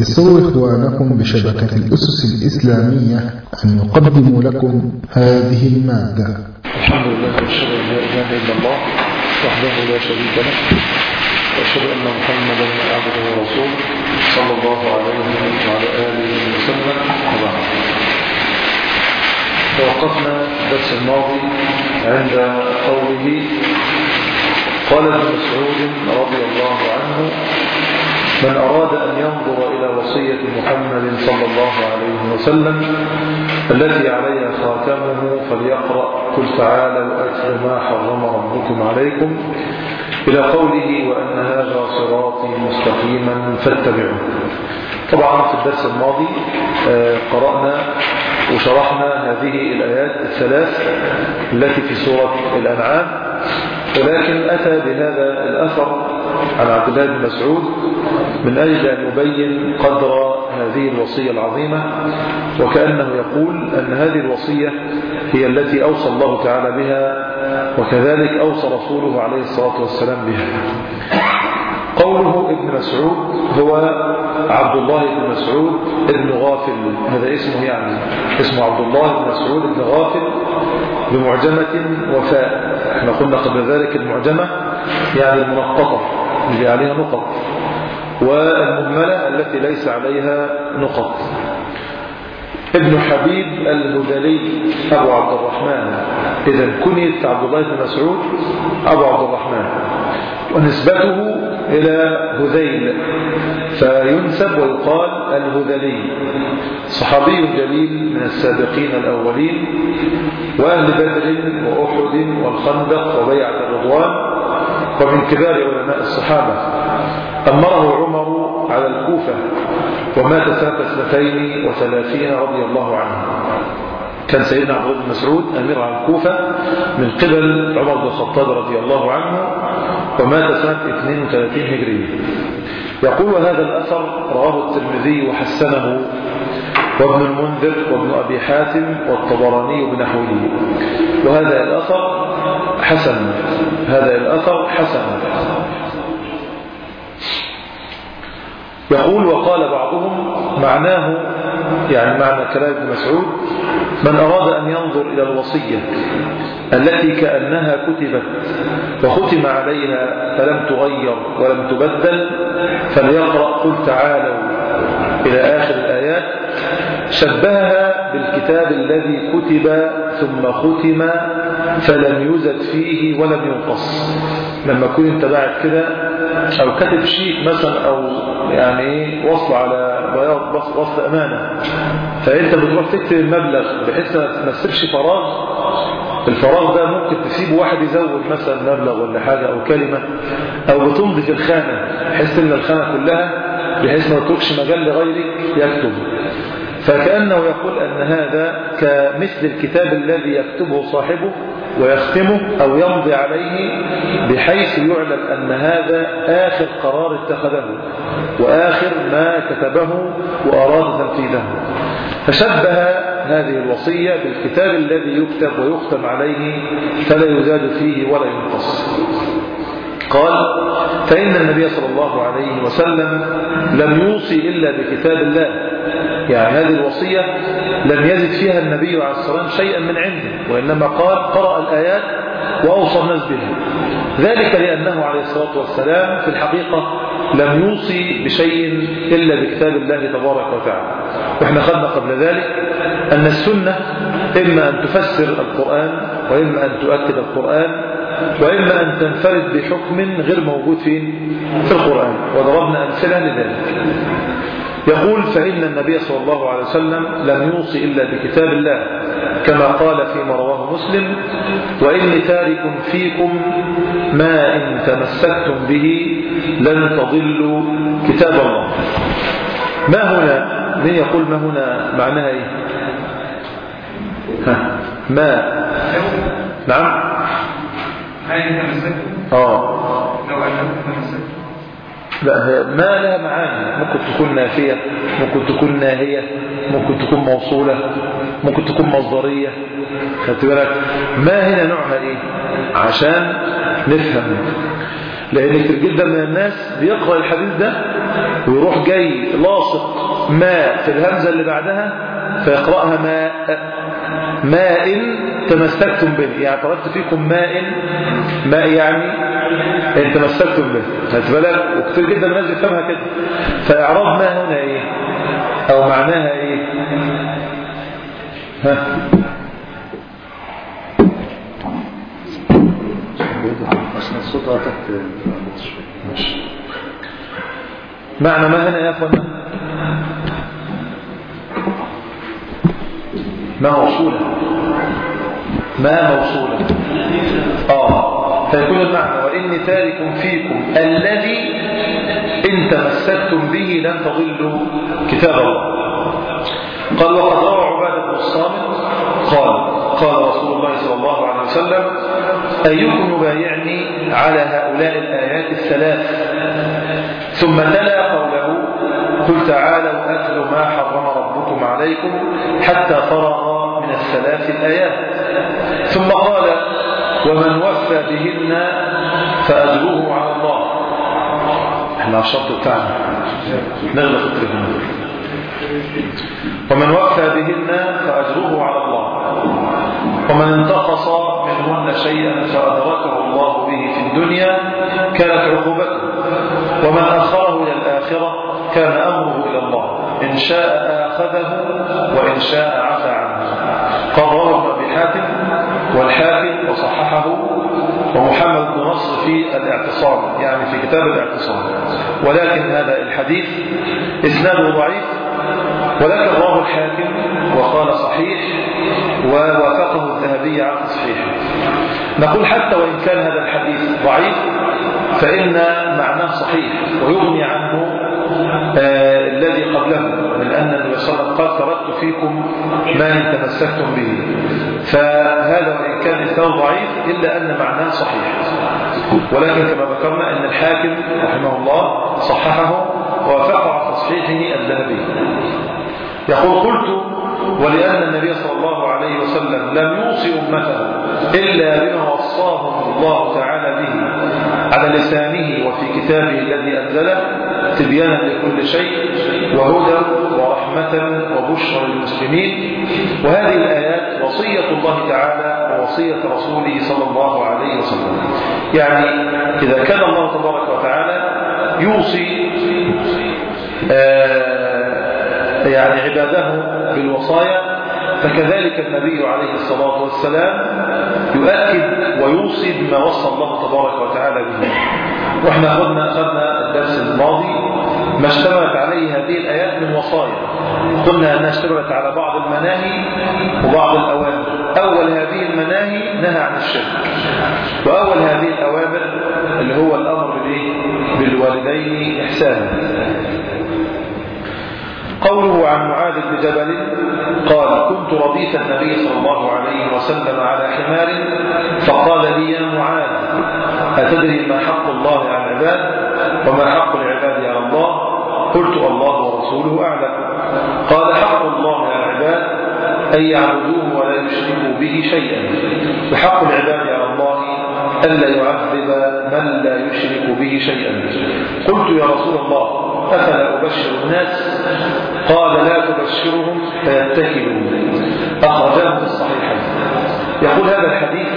يسر إخوانكم بشبكة الأسس الإسلامية أن يقدموا لكم هذه المادة. الحمد لله وأشهد أن لا إله إلا الله وحده لا شريك له. وأشهد أن محمدا عبده ورسوله صلى الله عليه وعلى آله وسلم. وبعد توقفنا الدرس الماضي عند قوله قال ابن مسعود رضي الله عنه من أراد أن ينظر إلى وصية محمد صلى الله عليه وسلم التي عليها خاتمه فليقرأ قل تعالوا أتل ما حرم ربكم عليكم إلى قوله وأن هذا صراطي مستقيما فاتبعوه طبعا في الدرس الماضي قرأنا وشرحنا هذه الآيات الثلاث التي في سورة الأنعام. ولكن أتى بهذا الأثر عن عبد الله بن مسعود من أجل أن يبين قدر هذه الوصية العظيمة وكأنه يقول أن هذه الوصية هي التي أوصى الله تعالى بها وكذلك أوصى رسوله عليه الصلاة والسلام بها. قوله ابن مسعود هو عبد الله بن مسعود ابن غافل. هذا اسمه يعني اسمه عبد الله بن مسعود بن غافل بمعجمة وفاء. إحنا قلنا قبل ذلك المعجمة يعني المنقطة اللي عليها نقط والمهملة التي ليس عليها نقط. ابن حبيب الهدلي أبو عبد الرحمن. إذا كنيت عبد الله بن مسعود أبو عبد الرحمن. ونسبته إلى هذيل فينسب ويقال الهذلي صحابي جليل من السابقين الأولين وأهل بدر وأحد والخندق وبيعة الرضوان ومن كبار علماء الصحابة. أمره عمر على الكوفة ومات سنة اثنتين وثلاثين رضي الله عنه. كان سيدنا عبد الله بن مسعود أمير على الكوفة من قبل عمر بن الخطاب رضي الله عنه ومات سنة 32 هجرية. يقول هذا الأثر رواه الترمذي وحسنه وابن المنذر وابن أبي حاتم والطبراني بنحوه وهذا الأثر حسن. هذا الأثر حسن. يقول وقال بعضهم معناه يعني معنى كلام ابن مسعود من أراد أن ينظر إلى الوصية التي كأنها كتبت وختم عليها فلم تغير ولم تبدل فليقرأ قل تعالوا إلى آخر الآيات شبهها بالكتاب الذي كتب ثم ختم فلم يزد فيه ولم ينقص. لما تكون انت بعد كده أو كاتب شيك مثلا أو يعني وصل على بياض وصل أمانة. فأنت بتروح تكتب المبلغ بحيث ما تسيبش فراغ. الفراغ ده ممكن تسيب واحد يزود مثلا مبلغ ولا حاجة أو كلمة. أو بتمضي في الخانة بحيث إن الخانة كلها بحيث ما تتركش مجال لغيرك يكتب. فكأنه يقول أن هذا كمثل الكتاب الذي يكتبه صاحبه. ويختمه أو يمضي عليه بحيث يعلم أن هذا آخر قرار اتخذه وآخر ما كتبه وأراد تنفيذه. فشبه هذه الوصية بالكتاب الذي يكتب ويختم عليه فلا يزاد فيه ولا ينقص. قال فإن النبي صلى الله عليه وسلم لم يوصي إلا بكتاب الله يعني هذه الوصية لم يزد فيها النبي عليه الصلاة والسلام شيئا من عنده وإنما قال قرأ الآيات وأوصى الناس بها. ذلك لأنه عليه الصلاة والسلام في الحقيقة لم يوصي بشيء إلا بكتاب الله تبارك وتعالى. وإحنا خدنا قبل ذلك أن السنة إما أن تفسر القرآن وإما أن تؤكد القرآن وإما أن تنفرد بحكم غير موجود في القرآن. وضربنا أمثلة لذلك. يقول فإن النبي صلى الله عليه وسلم لم يوصي إلا بكتاب الله كما قال فيما رواه مسلم وإني تارك فيكم ما إن تمسكتم به لن تضلوا كتاب الله. ما هنا؟ من يقول ما هنا؟ معناها إيه؟ ها ما؟ نعم. آه. لو أنه تمسكتم. ما لها معاني. ممكن تكون نافية ممكن تكون ناهية ممكن تكون موصولة ممكن تكون مصدرية. خدت بالك؟ ما هنا نوعها إيه؟ عشان نفهم. لأن كتير جدا من الناس بيقرأ الحديث ده ويروح جاي لاصق ماء في الهمزة اللي بعدها فيقرأها ماء. ماء تمسكتم به. يعني تركت فيكم ماء. ماء يعني ان تمسكتم به. بالك وكثير جدا الناس بيفهمها كده. فإعراب ما هنا إيه؟ أو معناها إيه؟ ها؟ عشان الصوت تحت معنى ما هنا يا اخوانا ما موصولة ما موصولة آه. فيكون المعنى وإني تارك فيكم الذي إن تمسكتم به لن تضلوا. كتاب الله. قال وقد روى عبادة بن الصامت قال قال رسول الله صلى الله عليه وسلم أيكم يبايعني على هؤلاء الآيات الثلاث؟ ثم تلا قوله قل تعالوا أتل ما حرم ربكم عليكم حتى فرغ من الثلاث الآيات. ثم قال ومن وفى بهن فأجره على الله. إحنا على الشرط بتاعنا نغلق التلفون ومن وفى بهن فأجره على الله. ومن انتقص منهن شيئا فأدركه الله به في الدنيا كانت عقوبته. ومن أخره إلى الآخرة كان أمره إلى الله. إن شاء آخذه وإن شاء عفى عنه. قال حاتم والحاكم وصححه ومحمد بن نصر في الاعتصام يعني في كتاب الاعتصام. ولكن هذا الحديث إسناده ضعيف ولكن رواه الحاكم وقال صحيح ووافقه الذهبي على تصحيحه. نقول حتى وإن كان هذا الحديث ضعيف فإن معناه صحيح ويغني عنه الذي قبله من أن النبي صلى الله عليه وسلم قال تركت فيكم ما إن تمسكتم به. فهذا وإن كان إسناده ضعيف إلا أن معناه صحيح. ولكن كما ذكرنا أن الحاكم رحمه الله صححه ووافق على تصحيحه الذهبي. يقول قلت ولأن النبي صلى الله عليه وسلم لم يوصي أمته إلا بما وصاهم الله تعالى به على لسانه وفي كتابه الذي أنزله تبيانا لكل شيء وهدى ورحمة وبشرى للمسلمين. وهذه الآيات وصية الله تعالى ووصية رسوله صلى الله عليه وسلم. يعني إذا كان الله تبارك وتعالى يوصي آه يعني عباده بالوصايا فكذلك النبي عليه الصلاة والسلام يؤكد ويوصي بما وصى الله تبارك وتعالى به. وإحنا أخذنا الدرس الماضي ما اشتملت عليه هذه الآيات من وصايا. قلنا أنها اشتملت على بعض المناهي وبعض الأوامر. أول هذه المناهي نهى عن الشرك. وأول هذه الأوامر اللي هو الأمر بالوالدين إحسانا قوله عن معاذ بن جبل قال كنت رديف النبي صلى الله عليه وسلم على حمار فقال لي يا معاذ أتدري ما حق الله على العباد وما حق العباد قلت الله ورسوله أعلم. قال حق الله على العباد أن يعبدوه ولا يشركوا به شيئا. وحق العباد على الله ألا يعذب من لا يشرك به شيئا. قلت يا رسول الله أفلا أبشر الناس؟ قال لا تبشرهم فيتكلوا أخرجاه في الصحيحين. يقول هذا الحديث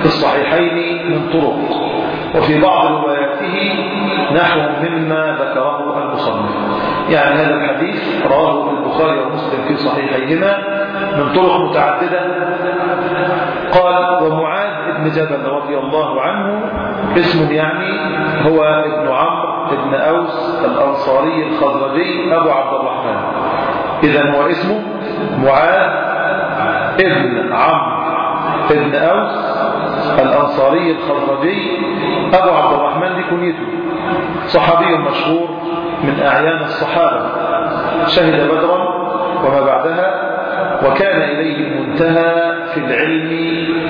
في الصحيحين من طرق وفي بعض رواياته نحو مما ذكره المصنف يعني هذا الحديث رواه البخاري ومسلم في صحيحيهما من طرق متعددة. قال ومعاذ بن جبل رضي الله عنه اسم يعني هو ابن عمرو ابن أوس الأنصاري الخزرجي أبو عبد الرحمن. إذا هو اسمه معاذ ابن عمرو ابن أوس الأنصاري الخزرجي أبو عبد الرحمن دي كنيته صحابي مشهور من أعيان الصحابة. شهد بدرا وما بعدها وكان إليه المنتهى في العلم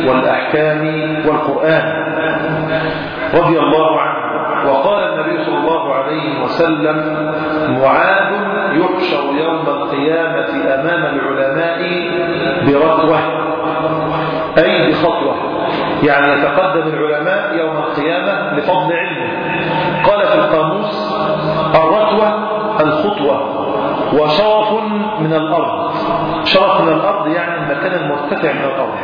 والأحكام والقرآن. رضي الله عنه. وقال النبي صلى الله عليه وسلم معاذ يحشر يوم القيامة أمام العلماء برتوة أي بخطوة يعني يتقدم العلماء يوم القيامة لفضل علمه. وشرف من الأرض. شرف من الأرض يعني المكان المرتفع من الأرض.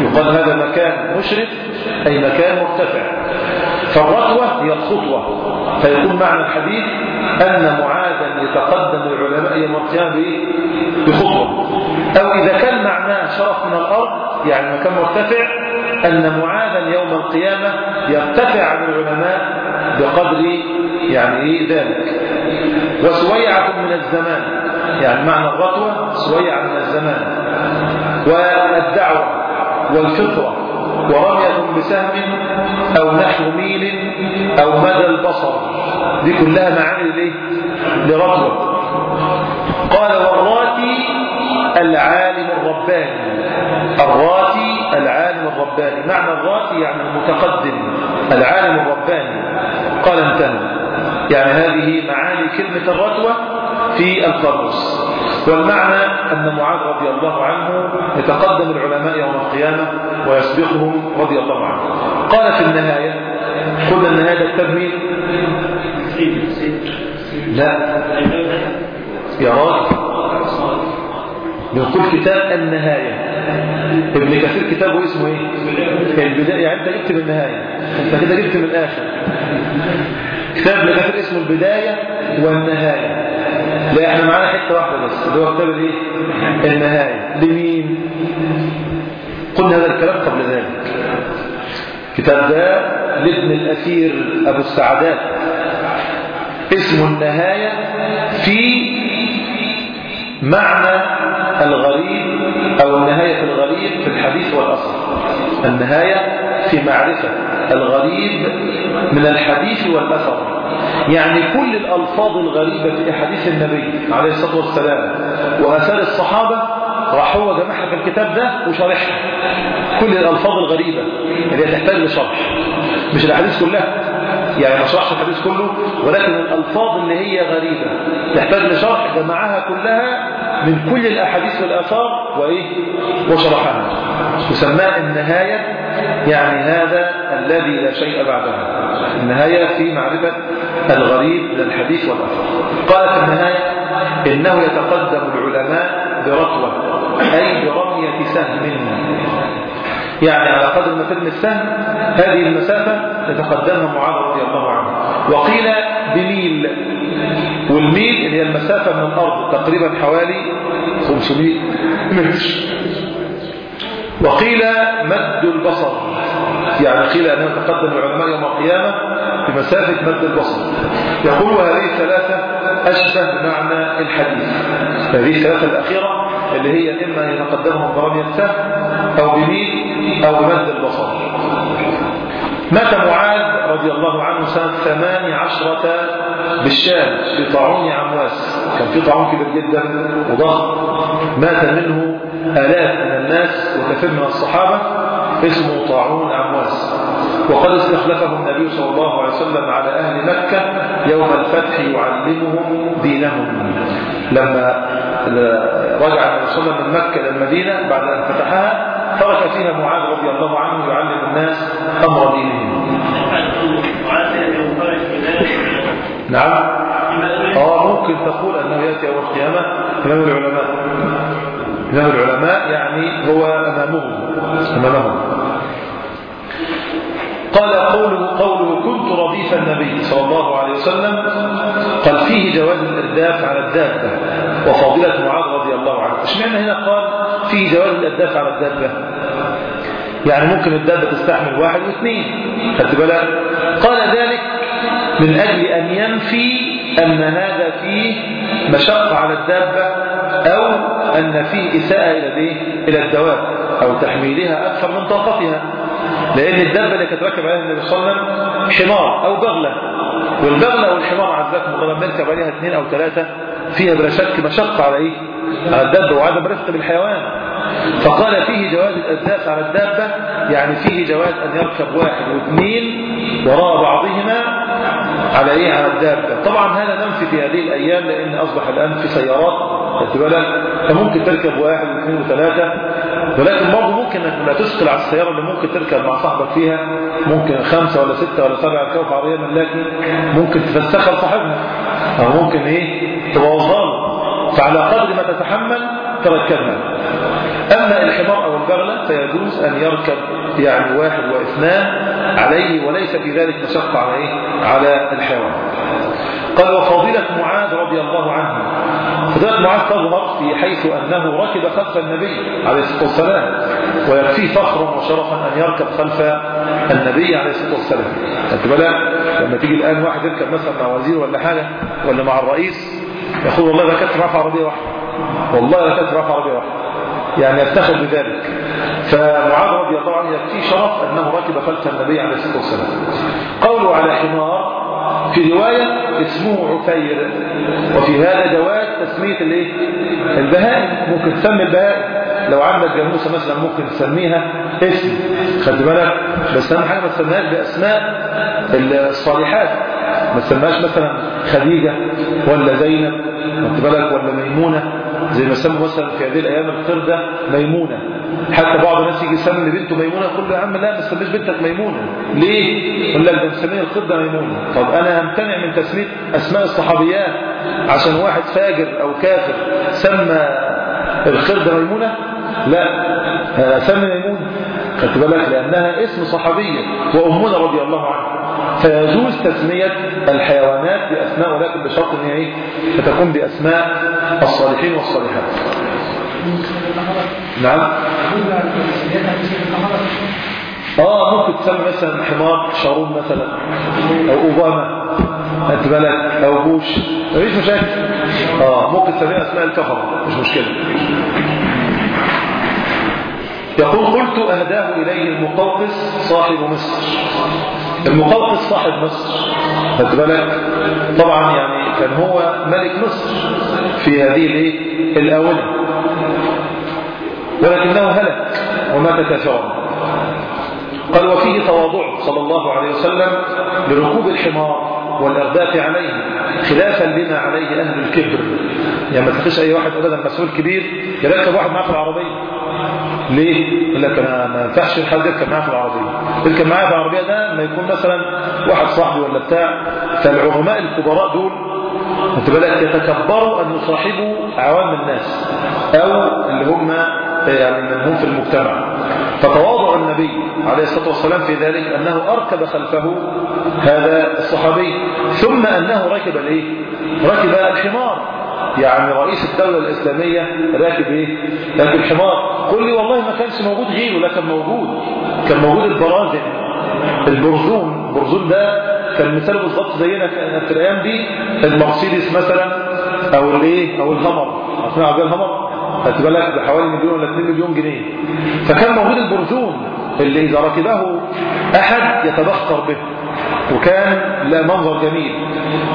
يقال هذا مكان مشرف أي مكان مرتفع. فالرتوة هي الخطوة. فيكون معنى الحديث أن معاذا يتقدم العلماء يوم القيامة بخطوة. أو إذا كان معناه شرف من الأرض يعني مكان مرتفع أن معاذا يوم القيامة يرتفع عن العلماء بقدر يعني ذلك. وسويعة من الزمان. يعني معنى الرتوة سويعة من الزمان والدعوة والفطرة. ورمية بسهم أو نحو ميل أو مدى البصر. دي كلها معاني ليه؟ لرتوة قال والراتي العالم الرباني. الراتي العالم الرباني. معنى الراتي يعني المتقدم. العالم الرباني. قال انتهى. يعني هذه معاني كلمة الرتوة في القاموس والمعنى أن معاذ رضي الله عنه يتقدم العلماء يوم القيامة ويسبقهم رضي الله عنه. قال في النهاية قلنا النهاية التبميل لا. يا راجل بيقول كتاب النهاية. ابن كثير كتابه اسمه إيه؟ البداية. يعني أنت جبت من النهاية. أنت كده جبت من الآخر. كتاب ابن كثير اسمه البداية والنهاية. لا إحنا معانا حتة واحدة بس اللي هو كتاب الإيه؟ النهاية. لمين؟ قلنا هذا الكلام قبل ذلك. كتاب ده لابن الأثير أبو السعدات اسمه النهاية في معنى الغريب أو النهاية في الغريب في الحديث والأصل. النهاية في معرفة الغريب من الحديث والأثر. يعني كل الألفاظ الغريبة في حديث النبي عليه الصلاة والسلام. وآثار الصحابة راح هو جمعها في الكتاب ده وشرحها. كل الألفاظ الغريبة اللي تحتاج لشرح. مش الأحاديث كلها. يعني ما شرحش الحديث كله ولكن الألفاظ اللي هي غريبة تحتاج لشرح جمعها كلها من كل الأحاديث والآثار وإيه؟ وشرحها. يسمى النهاية يعني هذا الذي لا شيء بعده. النهاية في معرفة الغريب من الحديث والآثار قال في النهاية إنه يتقدم العلماء برتوة أي برمية سهم يعني على قدر ما ترمي السهم هذه المسافة يتقدمها معاذ رضي الله عنه. وقيل بميل والميل اللي هي المسافة من الأرض تقريبا حوالي 500 متر. وقيل مد البصر يعني قيل أنه يتقدم العلماء يوم القيامة بمسافة مد البصر. يقول هذه الثلاثة أشبه بمعنى الحديث. هذه الثلاثة الأخيرة اللي هي إما يتقدمهم برمية سهم أو بميل أو بمد البصر. مات معاذ رضي الله عنه سنة ثمان عشرة بالشام في طاعون عمواس. كان في طاعون كبير جدا وضخم. مات منه آلاف من الناس وكثير من الصحابة. اسمه طاعون عمواس. وقد استخلفه النبي صلى الله عليه وسلم على أهل مكة يوم الفتح يعلمهم دينهم. لما رجع النبي صلى الله عليه وسلم من مكة إلى المدينة بعد أن فتحها ترك فيها معاذ رضي الله عنه يعلم الناس أمر دينهم. نعم. آه ممكن تقول أنه يأتي يوم القيامة إمام العلماء. إمام العلماء يعني هو أمامهم. أمامهم. قال قوله, قوله كنت رديف النبي صلى الله عليه وسلم قال فيه جواز الإرداف على الدابة وفضيلة معاذ رضي الله عنه. اشمعنى هنا قال فيه جواز الإرداف على الدابة؟ يعني ممكن الدابة تستحمل واحد واثنين. خدت بالك؟ قال ذلك من أجل أن ينفي أن هذا فيه مشقة على الدابة أو أن فيه إساءة إلى إلى الدواب أو تحميلها أكثر من طاقتها. لأن الدابة اللي كانت راكب عليها النبي صلى الله عليه وسلم حمار أو بغلة. والبغلة والحمار عزاكم الله نركب عليها اثنين أو ثلاثة فيها بلا شك مشقة على إيه؟ على الدابة وعدم رفق بالحيوان. فقال فيه جواز الأساس على الدابة يعني فيه جواز أن يركب واحد واثنين وراء بعضهما على إيه؟ على الدابة. طبعا هذا ننفي في هذه الأيام لأن أصبح الآن في سيارات بالك فممكن تركب واحد واثنين وثلاثة ولكن برضه ممكن إنك تثقل على السيارة اللي ممكن تركب مع صاحبك فيها ممكن خمسة ولا ستة ولا سبعة كوف عربية ملاكي ممكن تفسخها لصاحبها. أو ممكن إيه؟ تبوظها له فعلى قدر ما تتحمل تركبها. أما الحمار أو البغلة فيجوز أن يركب يعني واحد واثنان عليه وليس في ذلك مشقة على إيه؟ على الحيوان. قال وفضيلة معاذ رضي الله عنه فضيلة معاذ تظهر في حيث أنه ركب خلف النبي عليه الصلاة والسلام ويكفيه فخرا وشرفا أن يركب خلف النبي عليه الصلاة والسلام. أنت بالك لما تيجي الآن واحد يركب مثلا مع وزير ولا حاجة ولا مع الرئيس يقول والله ده كانت رافع عربية واحدة والله ده كانت رافع عربية واحدة يعني يفتخر بذلك. فمعاذ رضي الله عنه يكفيه شرف أنه ركب خلف النبي عليه الصلاة والسلام. قوله على حمار في رواية اسمه عفير. وفي هذا جواز تسمية الايه البهائم ممكن تسمي البهائم لو عندك جاموسة مثلا ممكن تسميها اسم. خد بالك؟ بس أهم حاجة ما تسميهاش بأسماء الصالحات. ما تسميهاش مثلا خديجة ولا زينب. خد بالك؟ ولا ميمونة. زي ما سموا مثلا في هذه الأيام القردة ميمونة. حتى بعض الناس يجي يسمي لبنته ميمونة يقول له يا عم لا ما تسميش بنتك ميمونة. ليه؟ يقول لك ده مسميه القردة ميمونة. طب أنا امتنع من تسمية أسماء الصحابيات عشان واحد فاجر أو كافر سمى القردة ميمونة؟ لا. أنا اسمي ميمونة خدت بالك؟ لأنها اسم صحابية. وأمنا رضي الله عنها. فيجوز تسمية الحيوانات بأسماء ولكن بشرط إن إيه؟ فتكون بأسماء الصالحين والصالحات. نعم. آه ممكن تسمي مثلا حمار شارون مثلا أو أوباما انت بالك أو بوش. مفيش مشاكل. آه ممكن تسميها أسماء الكفر مش مشكلة. يقول قلت أهداه إليه المقوقس صاحب مصر. المقوقس صاحب مصر. خد بالك طبعا يعني كان هو ملك مصر في هذه الايه الآونة. ولكنه هلك ومات كافرا قال وفيه تواضع صلى الله عليه وسلم لركوب الحمار والإغداف عليه خلافا لما عليه أهل الكبر. يعني ما تخش أي واحد أبدا مسؤول كبير يركب واحد معاه في العربية. ليه؟ يقول لك أنا ما ينفعش حد يركب معاه في العربية. يركب معاه في العربية ده ما يكون مثلا واحد صاحبي ولا بتاع فالعلماء الكبراء دول أنت بالك يتكبروا أن يصاحبوا عوام الناس أو اللي هم يعني من هم في المجتمع. فتواضع النبي عليه الصلاة والسلام في ذلك أنه أركب خلفه هذا الصحابي ثم أنه ركب الايه ركب الحمار. يعني رئيس الدولة الإسلامية راكب إيه؟ راكب حمار. قل لي والله ما كانش موجود غيره لا كان موجود. كان موجود البرازن البرزون. البرزون ده كان مثال بالظبط زينا في الأيام دي. المرسيدس مثلا أو الإيه؟ أو الهمر. عارفين عربية الهمر؟ خدت بالك بحوالي مليون ولا 2 مليون جنيه. فكان موجود البرزون اللي إذا ركبه أحد يتبختر به وكان لا منظر جميل.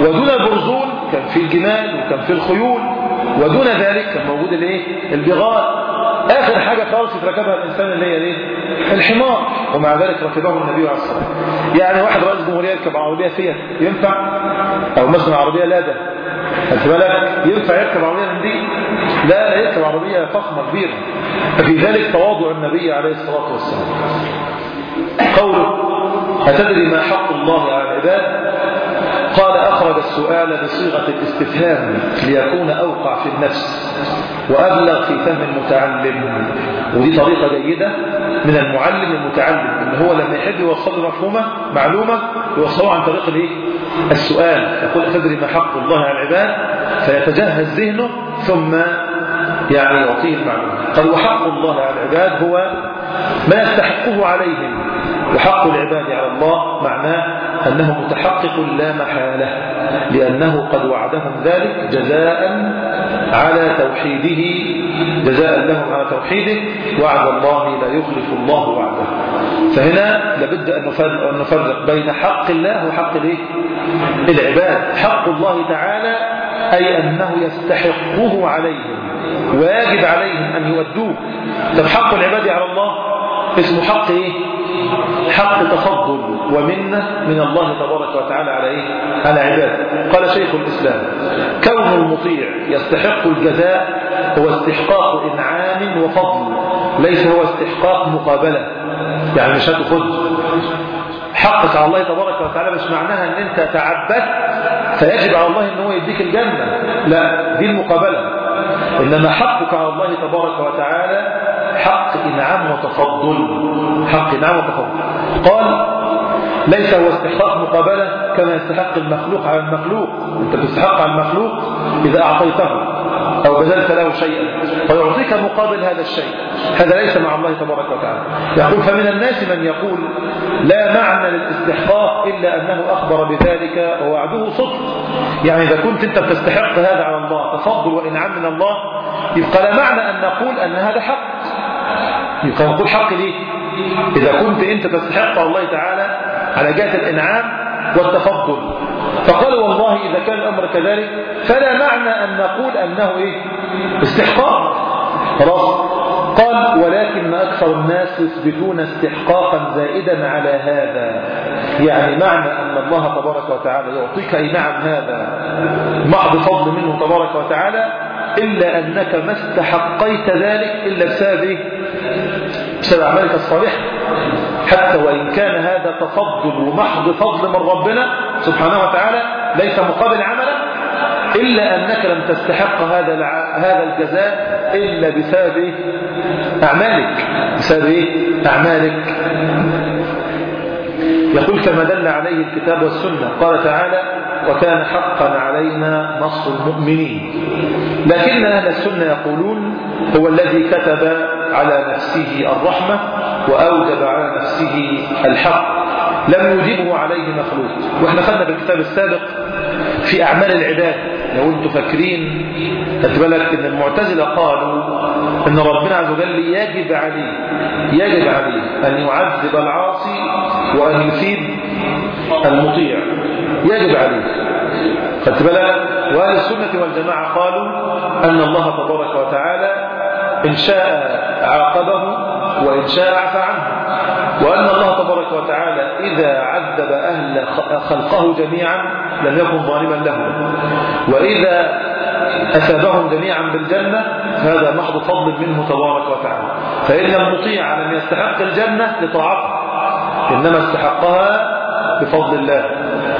ودون البرزون كان في الجمال وكان في الخيول ودون ذلك كان موجود الإيه؟ البغال آخر حاجة خالص يتركبها الإنسان اللي هي الإيه؟ الحمار. ومع ذلك ركبه النبي عليه الصلاة والسلام. يعني واحد رئيس جمهورية يركب عربية فيها ينفع؟ أو مثلا عربية لادا. خدت بالك؟ ينفع يركب عربية من دي لا يركب عربية فخمة كبيرة. ففي ذلك تواضع النبي عليه الصلاة والسلام. قوله أتدري ما حق الله على العباد؟ قال أخرج السؤال بصيغة الاستفهام ليكون أوقع في النفس وأبلغ في فهم المتعلم. ودي طريقة جيدة. من المعلم المتعلم إن هو لما يحب يوصل له مفهومة معلومة يوصله عن طريق الايه السؤال. يقول أتدري ما حق الله على العباد؟ فيتجهز ذهنه ثم يعني يعطيه المعلومة. قال وحق الله على العباد هو ما يستحقه عليهم. وحق العباد على الله معناه أنه متحقق لا محالة لأنه قد وعدهم ذلك جزاء على توحيده جزاء لهم على توحيده وعد الله لا يخلف الله وعده. فهنا لابد أن نفرق بين حق الله وحق العباد. حق الله تعالى أي أنه يستحقه عليهم ويجب عليهم أن يؤدوه طب حق العباد على الله؟ اسمه حق إيه؟ حق تفضل ومنة من الله تبارك وتعالى على إيه؟ على عباده قال شيخ الإسلام كون المطيع يستحق الجزاء هو استحقاق إنعام وفضل ليس هو استحقاق مقابلة. يعني مش هتاخد حقك على الله تبارك وتعالى مش معناها إن أنت تعبدت فيجب على الله إن هو يديك الجنة. لا دي المقابلة. إنما حقك على الله تبارك وتعالى حق إنعام وتفضل. حق إنعام وتفضل. قال ليس هو استحقاق مقابلة كما يستحق المخلوق على المخلوق. أنت تستحق على المخلوق إذا أعطيته أو بذلت له شيئا ويعطيك مقابل هذا الشيء. هذا ليس مع الله تبارك وتعالى. يقول فمن الناس من يقول لا معنى للاستحقاق إلا أنه أخبر بذلك ووعده صدق. يعني إذا كنت أنت بتستحق هذا على الله تفضل وإنعام من الله يبقى لا معنى أن نقول أن هذا حق. يبقى نقول حق ليه؟ إذا كنت أنت تستحق الله تعالى على جهة الإنعام والتفضل. فقال والله إذا كان الأمر كذلك فلا معنى أن نقول أنه إيه؟ استحقاق. خلاص. قال ولكن أكثر الناس يثبتون استحقاقا زائدا على هذا. يعني معنى أن الله تبارك وتعالى يعطيك أي نعم هذا. محض فضل منه تبارك وتعالى. إلا أنك ما استحقيت ذلك إلا بسبب إيه؟ بسبب أعمالك الصالحة حتى وإن كان هذا تفضل ومحض فضل من ربنا سبحانه وتعالى ليس مقابل عملك إلا أنك لم تستحق هذا هذا الجزاء إلا بسبب أعمالك. بسبب أعمالك. يقول كما دل عليه الكتاب والسنة قال تعالى وكان حقا علينا نصر المؤمنين. لكن أهل السنة يقولون هو الذي كتب على نفسه الرحمة وأوجب على نفسه الحق. لم يجيبه عليه مخلوق. وإحنا خدنا في الكتاب السابق في أعمال العباد. لو أنتم فاكرين خدت بالك إن المعتزلة قالوا إن ربنا عز وجل يجب عليه يجب عليه أن يعذب العاصي وأن يثيب المطيع. يجب عليه خدت بالك؟ وأهل السنة والجماعة قالوا أن الله تبارك وتعالى إن شاء عاقبه وإن شاء عفى عنه. وأن الله تبارك وتعالى إذا عذب أهل خلقه جميعا لم يكن ظالما لهم. وإذا أثابهم جميعا بالجنة فهذا محض فضل منه تبارك وتعالى. فإن المطيع لم يستحق الجنة لطاعته. إنما استحقها بفضل الله.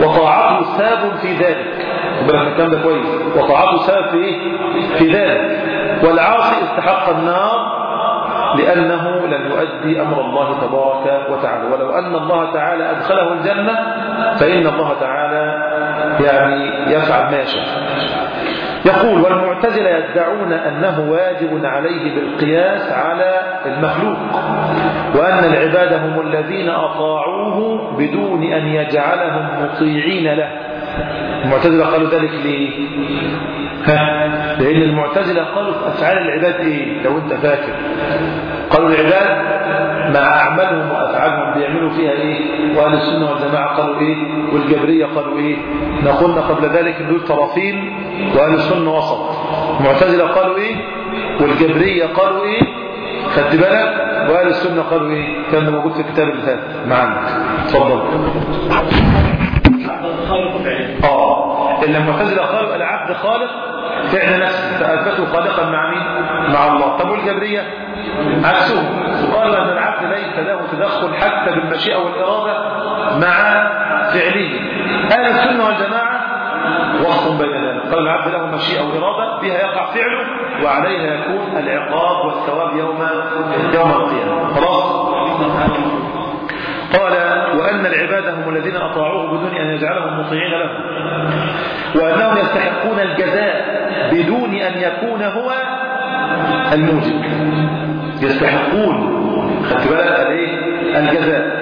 وطاعته ساب في ذلك. بالك الكلام ده كويس. وطاعته ساب في إيه؟ في ذلك. والعاصي استحق النار لأنه لم يؤدي أمر الله تبارك وتعالى. ولو أن الله تعالى أدخله الجنة فإن الله تعالى يعني يفعل ما يشاء. يقول والمعتزلة يدعون أنه واجب عليه بالقياس على المخلوق وأن العباد هم الذين أطاعوه بدون أن يجعلهم مطيعين له. المعتزلة قالوا ذلك ليه؟ ها؟ لأن المعتزلة قالوا في أفعال العباد إيه؟ لو أنت فاكر. قالوا العباد مع أعمالهم وأفعالهم بيعملوا فيها إيه؟ وأهل السنة والجماعة قالوا إيه؟ والجبرية قالوا إيه؟ نقولنا قبل ذلك إن دول طرفين وأهل السنة وسط. المعتزلة قالوا إيه؟ والجبرية قالوا إيه؟ خدت بالك؟ وأهل السنة قالوا إيه؟ كان موجود في الكتاب اللي فات. معانا اتفضل آه. اللي المعتزله قالوا العبد خالق فعل نفسه. فاثبتوا خالقا مع مين؟ مع الله. طب والجبرية؟ عكسهم قالوا إن العبد ليس له تدخل حتى بالمشيئة والإرادة مع فعله. أهل السنة والجماعة وصف بين ذلك. قال العبد له مشيئة وإرادة بها يقع فعله وعليها يكون العقاب والثواب يوم يوم القيامة. خلاص؟ قال وأن العباد هم الذين أطاعوه بدون أن يجعلهم مطيعين له. وأنهم يستحقون الجزاء بدون أن يكون هو الموجب. يستحقون خدت بالك الايه الجزاء.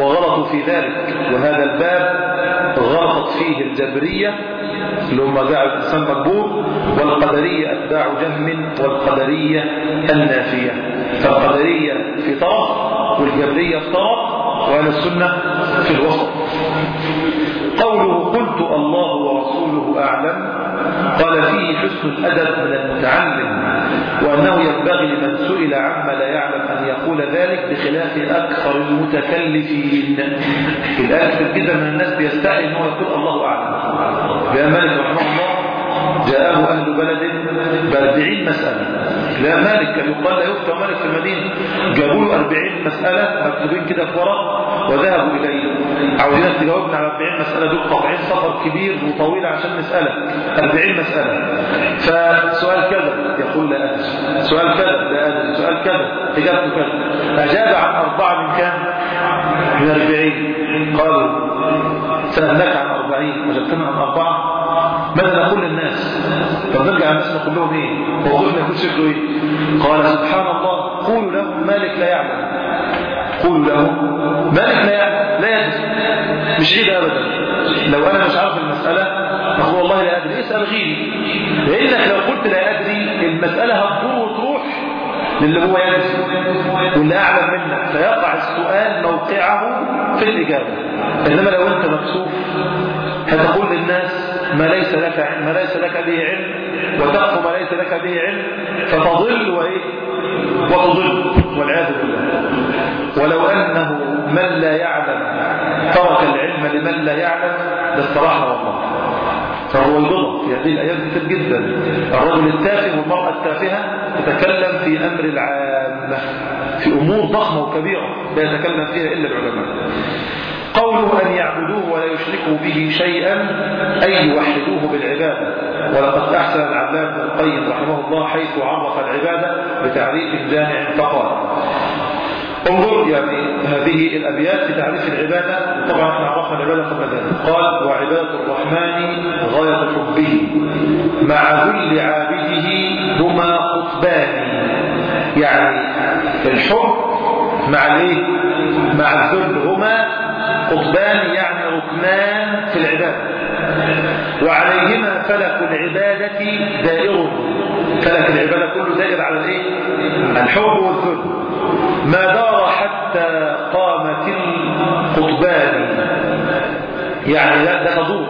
وغلطوا في ذلك. وهذا الباب غلطت فيه الجبرية اللي جعلوا الإنسان مجبور والقدرية أتباع جهم والقدرية النافية. فالقدرية في طرف والجبرية في طرف. وأهل السنة في الوسط. قوله قلت الله ورسوله أعلم قال فيه حسن الأدب من المتعلم وأنه ينبغي لمن سئل عما لا يعلم أن يقول ذلك بخلاف أكثر المتكلفين. الآن جدا من الناس بيستحي أنه يقول الله أعلم. بأن مالك رحمه الله جاءه أهل بلد بأربعين مسألة. لا مالك كان يقال لا يفتى مالك في المدينة. جابوا له أربعين مسألة مكتوبين كده في ورق وذهبوا إليه. عاوزينك تجاوبنا على 40 مسألة دول؟ قاطعين سفر كبير وطويل عشان نسألك. 40 مسألة. فسؤال كذا سؤال كذا لا أدري. سؤال كذا إجابته كذا. أجاب عن أربعة من كام؟ من أربعين. قالوا سألناك عن أربعين. وجدتنا عن أربعة. ماذا نقول للناس طب نرجع الناس نقول لهم إيه موقفنا يكون شكله إيه؟ قال سبحان الله قولوا لهم مالك لا يعلم. قولوا لهم مالك لا يعلم لا يدري. مش عيب ابدا. لو أنا مش عارف المسألة أقول والله لا أدري. اسأل غيري. لأنك لو قلت لا أدري المسألة هتدور وتروح للي هو يدري. واللي أعلم منك. فيقع السؤال موقعه في الإجابة. إنما لو أنت مكسوف هتقول للناس ما ليس لك ما ليس لك به علم وتقف ما ليس لك به علم فتضل وإيه؟ وتضل والعياذ بالله. ولو أنه من لا يعلم ترك العلم لمن لا يعلم لاستراح والله. فهو يضر في هذه الأيام كثير جدا. الرجل التافه والمرأة التافهة تتكلم في أمر العامة في أمور ضخمة وكبيرة لا يتكلم فيها إلا العلماء. قوله أن يعبدوه ولا يشركوا به شيئا أي يوحدوه بالعبادة. ولقد أحسن العلام بن القيم رحمه الله حيث عرف العبادة بتعريف جامع فقال. انظر يعني هذه الأبيات في تعريف العبادة. طبعا إحنا عرفنا العبادة قبل ذلك. قال وعبادة الرحمن غاية حبه مع ذل عابده هما قطبان. يعني الحب مع الإيه؟ مع الذل هما قطبان يعني ركنان في العبادة. وعليهما فلك العبادة دائر. فلك العبادة كله دائر على الإيه؟ الحب والذل. ما دار حتى قامت القطبان يعني لا تدور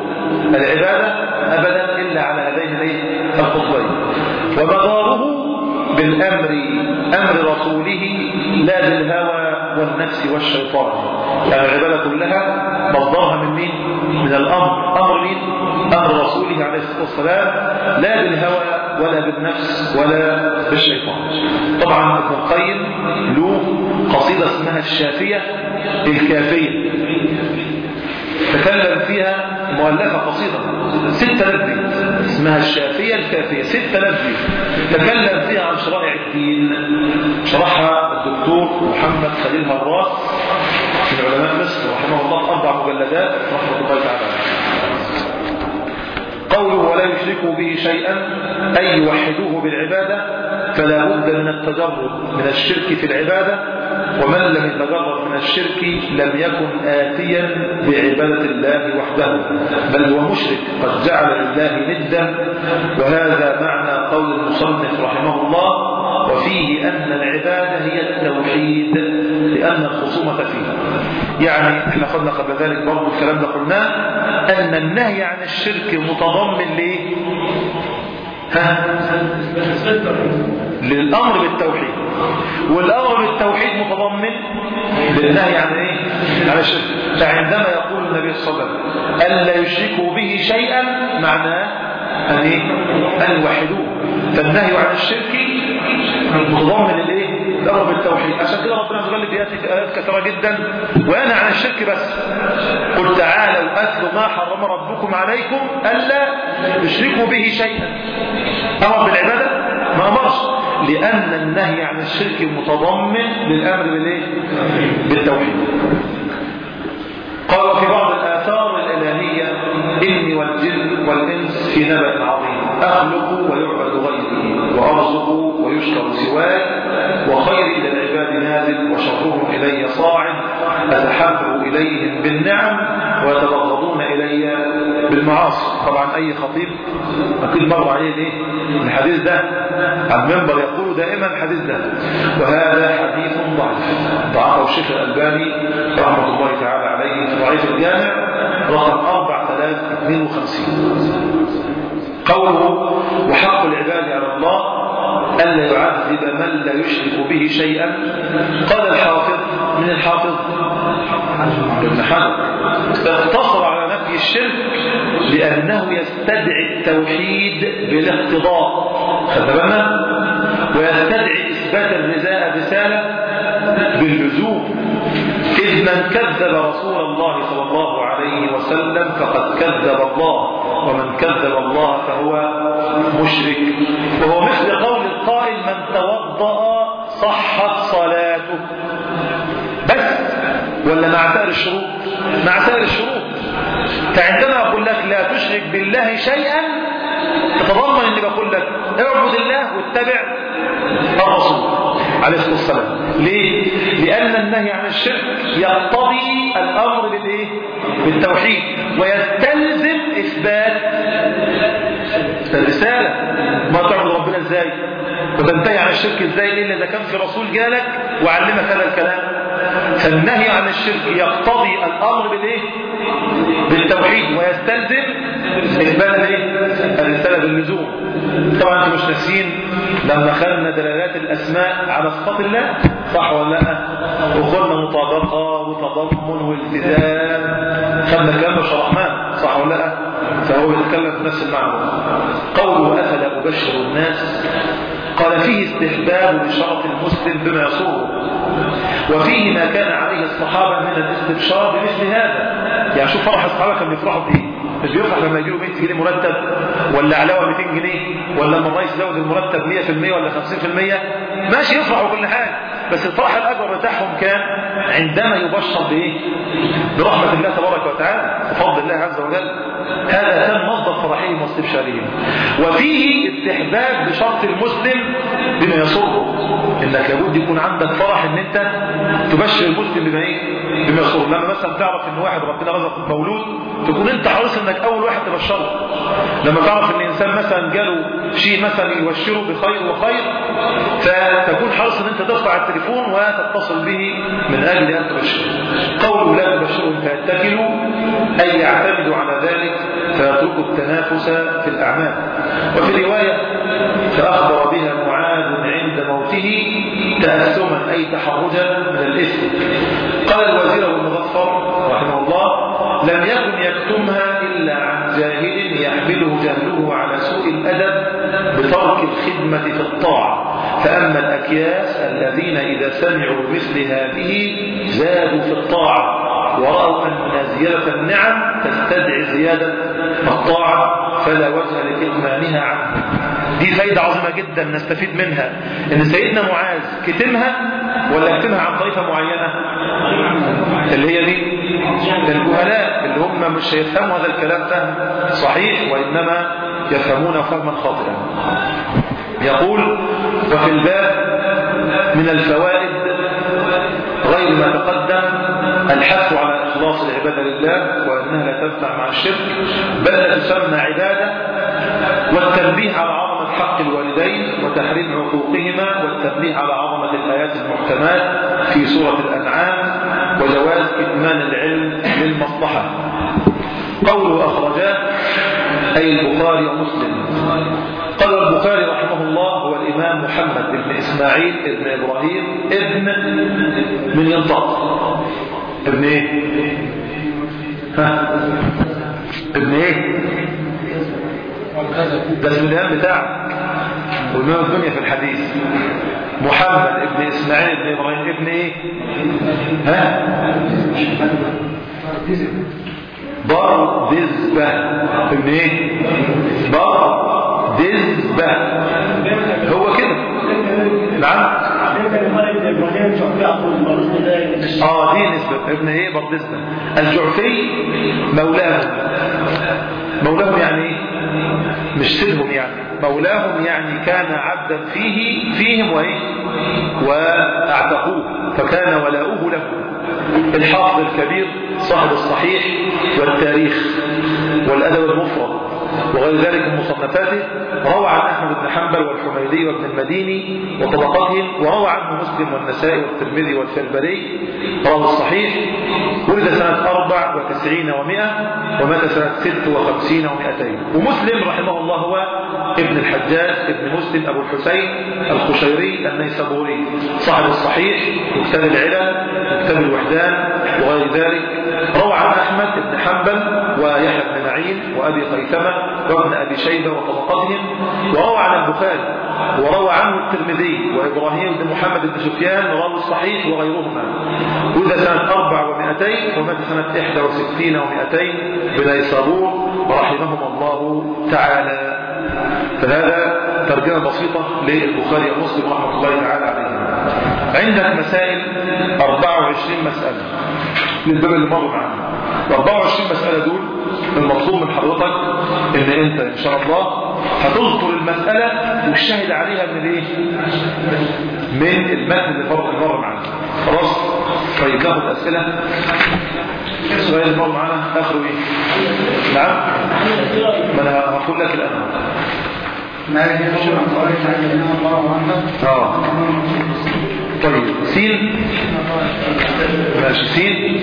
العبادة أبدا إلا على هذين القطبين ومداره بالأمر أمر رسوله لا بالهوى. والنفس والشيطان. يعني العبادة كلها مصدرها من مين؟ من الأمر. أمر مين؟ أمر رسوله عليه الصلاة والسلام. لا بالهوى ولا بالنفس ولا بالشيطان. طبعا ابن القيم له قصيدة اسمها الشافية الكافية. تكلم فيها مؤلفة قصيدة. ستة لبي اسمها الشافية الكافية. ستة لبي تكلم فيها عن شرائع الدين. شرحها الدكتور محمد خليل هراس من علماء مصر رحمه الله أربع مجلدات رحمة الله تعالى. قوله ولا يشركوا به شيئا أي يوحدوه بالعبادة فلا بد من التجرد من الشرك في العبادة ومن لم يتجرد من الشرك لم يكن آتيا بعبادة الله وحده بل هو مشرك قد جعل لله ندا وهذا معنى قول المصنف رحمه الله وفيه أن العبادة هي التوحيد لأن الخصومة فيه يعني إحنا قلنا قبل ذلك برضو الكلام ده قلناه أن النهي عن الشرك متضمن ليه؟ ها؟ للأمر بالتوحيد. والأمر بالتوحيد متضمن للنهي عن إيه؟ عن الشرك. فعندما يقول النبي صلى الله عليه وسلم ألا يشركوا به شيئا معناه أن إيه؟ أن يوحدوه. فالنهي عن الشرك متضمن الايه الامر بالتوحيد. عشان كده ربنا عز وجل بياتي في آيات كثيرة جدا وأنا عن الشرك بس. قل تعالوا اتلوا ما حرم ربكم عليكم ألا تشركوا به شيئا. أمر بالعبادة؟ ما أمرش. لأن النهي عن الشرك متضمن للأمر بالايه بالتوحيد. قال في بعض الآثار الإلهية إني والجن والإنس في نبأ عظيم. أخلق ويعبد غيري وأرزق ويشكر سواي وخير إلى العباد نازل وشرهم إلي صاعد أتحب إليهم بالنعم ويتبغضون إلي بالمعاصي. طبعا أي خطيب أكيد مر عليه ليه؟ الحديث ده. على المنبر يقول دائما الحديث ده. وهذا حديث ضعيف. ضعفه الشيخ الألباني رحمة الله تعالى عليه في ضعيف الجامع رقم 4052 قوله وحق العباد على الله ألا يعذب من لا يشرك به شيئا. قال الحافظ من الحافظ؟ ابن حجر. اقتصر على نفي الشرك لأنه يستدعي التوحيد بالاقتضاء. خد بالنا؟ ويستدعي إثبات الرزاء رسالة باللزوم. إذ من كذب رسول الله صلى الله عليه وسلم فقد كذب الله. ومن كذب الله فهو مشرك وهو مثل قول القائل من توضأ صحت صلاته بس ولا مع سائر الشروط مع سائر الشروط فعندما أقول لك لا تشرك بالله شيئا تتضمن أني بقول لك اعبد الله واتبع الرسول عليه الصلاة والسلام ليه؟ لأن النهي عن الشرك يقتضي الأمر؟ بالتوحيد ويستلزم إثبات الرسالة. ما تعبد ربنا إزاي؟ وتنتهي عن الشرك إزاي؟ إلا إذا كان في رسول جالك وعلمك هذا الكلام فالنهي عن الشرك يقتضي الأمر بالإيه؟ بالتوحيد ويستلزم إثبات الإيه؟ الرسالة باللزوم طبعا أنتم مش ناسيين لما خدنا دلالات الأسماء على صفات الله صح ولا لا؟ مطابقة وتضمن والتزام. خدنا الكلام شرحناه صح ولا لا؟ فهو بيتكلم في نفس المعنى. قوله أفلا أبشر الناس؟ قال فيه استحباب بشرف المسلم بما يصوره وفيه ما كان عليه الصحابة من الاستبشار بمثل هذا. يعني شوف فرح الصحابة كانوا بيفرحوا بإيه؟ مش بيفرح لما يجيله 100 جنيه مرتب ولا علاوة 200 جنيه ولا لما الرئيس زود المرتب 100% ولا 50% ماشي يفرحوا كل حاجة بس الفرح الأكبر بتاعهم كان عندما يبشر بإيه؟ برحمة الله تبارك وتعالى وفضل الله عز وجل. هذا كان مصدر فرحهم واستبشارهم وفيه استحباب بشرط المسلم بما يسره إنك لابد يكون عندك فرح إن أنت تبشر المسلم بما إيه؟ يسره لما مثلا تعرف إن واحد ربنا رزقه مولود تكون أنت حريص إنك أول واحد تبشره. لما تعرف إن إنسان مثلا جاله شيء مثلا يبشره بخير وخير فتكون حريص إن أنت ترفع التليفون وتتصل به من أجل أن تبشره. قوله لا تبشرهم فيتكلوا أي يعتمدوا على ذلك فيتركوا التنافس في الأعمال. وفي رواية فأخبر بها معاذ عند موته تأسما أي تحرجا من الإثم. قال الوزير المظفر رحمه الله لم يكن يكتمها إلا عن جاهل يحمله جهله على سوء الأدب بترك الخدمة في الطاعة. فأما الأكياس الذين إذا سمعوا مثل هذه زادوا في الطاعة ورأوا أن زيادة النعم تستدعي زيادة الطاعة فلا وجه لكتمانها عنه. دي فايدة عظيمة جدا نستفيد منها إن سيدنا معاذ كتمها ولا كتمها عن طريقة معينة؟ اللي هي دي الجهلاء اللي هم مش هيفهموا هذا الكلام فهم صحيح وإنما يفهمون فهما خاطئا. يقول وفي الباب من الفوائد غير ما تقدم الحث على إخلاص العبادة لله وأنها لا تنفع مع الشرك بل تسمى عبادة والتنبيه على عظمة حق الوالدين وتحريم عقوقهما والتنبيه على عظمة الآيات المحكمات في سورة الأنعام وجواز كتمان العلم للمصلحة. قوله أخرجاه أي البخاري ومسلم. قال البخاري رحمه الله هو الإمام محمد بن إسماعيل بن إبراهيم ابن من ينطق ابن إيه؟ ها؟ ابن إيه؟ ده الإمام بتاعك وإمام الدنيا في الحديث. محمد ابن إسماعيل ابن إبراهيم ابن إيه ها بردزبة ابن إيه؟ بردزبة هو كده. نعم. آه دي نسبة. ابن إيه؟ بردزبة الجعفي مولاهم مولاهم يعني إيه؟ مش سيدهم يعني. مولاهم يعني كان عبدا فيه فيهم وايه وأعتقوه فكان ولاؤه له الحافظ الكبير صاحب الصحيح والتاريخ والأدب المفرد. وغير ذلك من مصنفاته روى عن أحمد بن حنبل والحميدي وابن المديني وطبقاتهم وروى عنه مسلم والنسائي والترمذي والشلبري رواه الصحيح ولد سنة أربع وتسعين ومائة ومات سنة ست وخمسين ومائتين. ومسلم رحمه الله هو ابن الحجاج ابن مسلم أبو الحسين الخشيري النيسابوري. صاحب الصحيح وكتاب العلل وكتاب الوحدان وغير ذلك روى عن أحمد بن حنبل ويحيى بن معين وأبي خيثمة وابن أبي شيبة وطبقاتهم وروى عن البخاري وروى عنه الترمذي وإبراهيم بن محمد بن سفيان راوي الصحيح وغيرهما. ولد سنة أربع ومائتين ومات سنة إحدى وستين ومائتين بنيسابور رحمهم الله تعالى. فهذا ترجمة بسيطة للبخاري ومسلم رحمة الله تعالى عليهما عندك مسائل؟ 24 مسألة. للباب اللي مر معانا ال 24 مسألة دول المطلوب من حضرتك إن أنت إن شاء الله هتذكر المسألة والشاهد عليها من إيه؟ من المتن اللي مر معانا خلاص؟ طيب ناخد أسئلة. السؤال اللي مر معانا آخره إيه؟ نعم؟ ما أنا هقول لك الآن. ما عن قوله تعالى الله عنه آه. طيب سين ماشي سين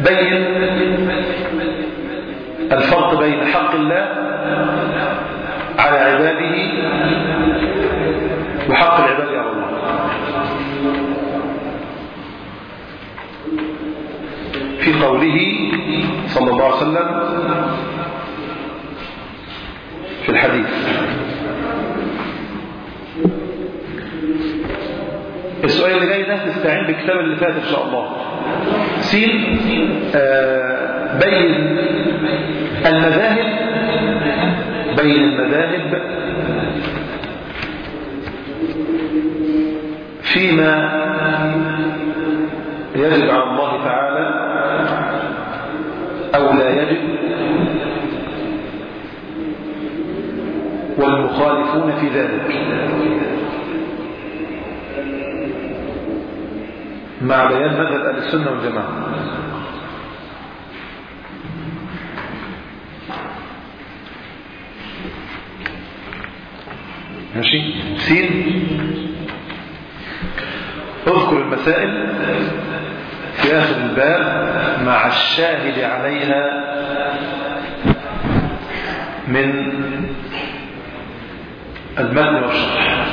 بين الفرق بين حق الله على عباده وحق قوله صلى الله عليه وسلم في الحديث. السؤال اللي جاي ده تستعين بالكتاب اللي فات إن شاء الله. سين آه بين المذاهب بين المذاهب فيما يجب على الله تعالى أو لا يجب والمخالفون في ذلك. مع بيان مذهب أهل السنة والجماعة. ماشي؟ سين. اذكر المسائل في آخر الباب مع الشاهد عليها من المتن والشرح.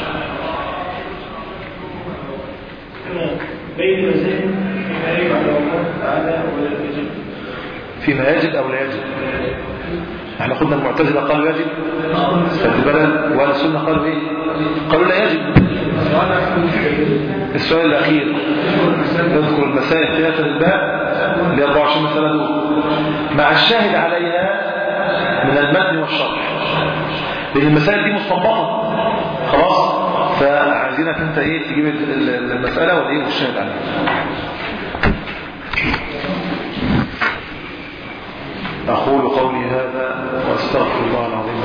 بين المزايا فيما يجب على الله تعالى ولا يجب. فيما يجب أو لا يجب. إحنا قلنا المعتزلة قالوا يجب. فالبلد وأهل السنة قالوا إيه؟ قالوا لا يجب. السؤال الأخير. نذكر المسائل في آخر الباب ل 24 مسألة دول مع الشاهد عليها من المتن والشرح. لأن المسائل دي مستنبطة. خلاص؟ فعايزينك انت إيه تجيب ال- ال- المسألة والايه والشاهد عليها. أقول قولي هذا وأستغفر الله العظيم.